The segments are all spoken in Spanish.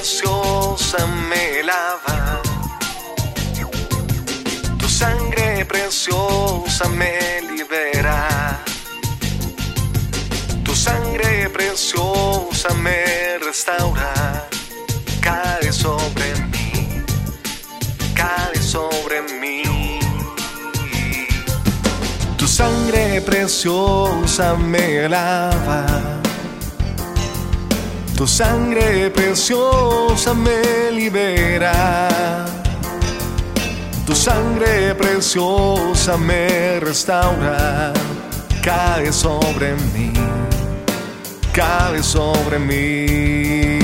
preciosa me lava. Tu sangre preciosa me libera. Tu sangre preciosa me restaura. Cae sobre mí, cae sobre mí. Tu sangre preciosa me lava. Tu sangre preciosa me libera. Tu sangre preciosa me restaura. Cae sobre mí, cae sobre mí.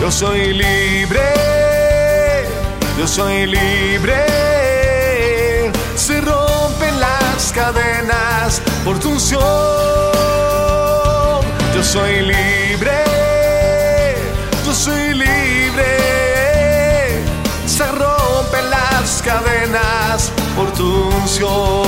Yo soy libre, yo soy libre. Se rompen las cadenas por tu unción. Soy libre, yo soy libre. Se rompen las cadenas por tu unción.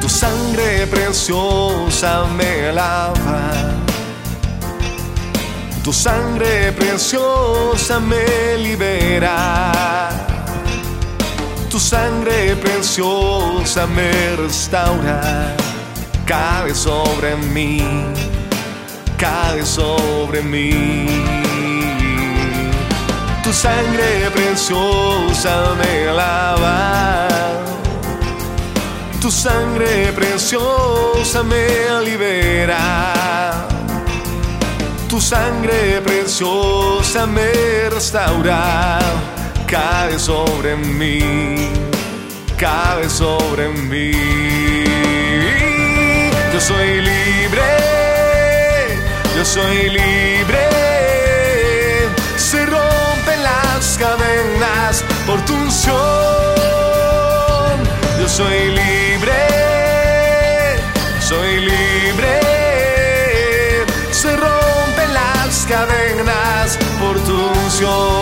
Tu sangre preciosa me lava. Tu sangre preciosa me libera. Tu sangre preciosa me restaura. Cae sobre mí, cae sobre mí. Tu sangre preciosa me lava. Tu sangre preciosa me libera. Tu sangre preciosa me restaura. Cae sobre mí, cae sobre mí. Yo soy libre, yo soy libre. Se rompen las cadenas por tu unción. Yo soy libre, tu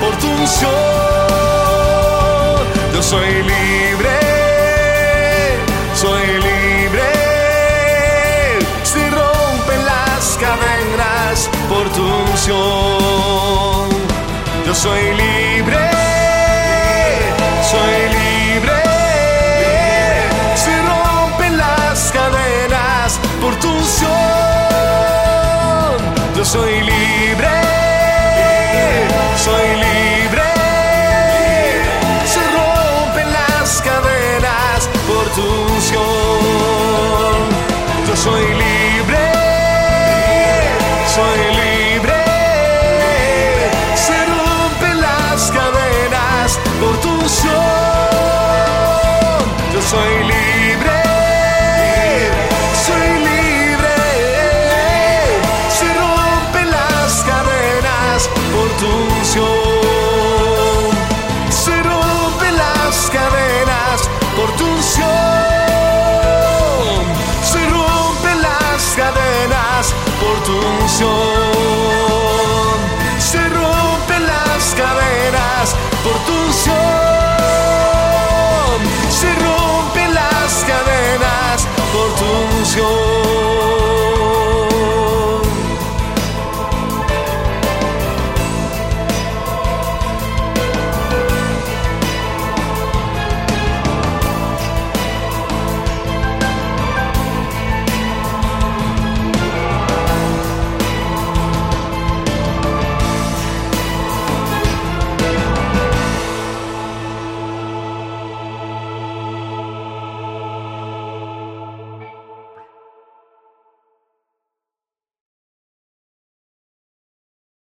por tu unción. Yo soy libre, soy libre. Si rompen las cadenas por tu unción. Yo soy libre, soy libre. Si rompen las cadenas por tu unción. Yo soy libre.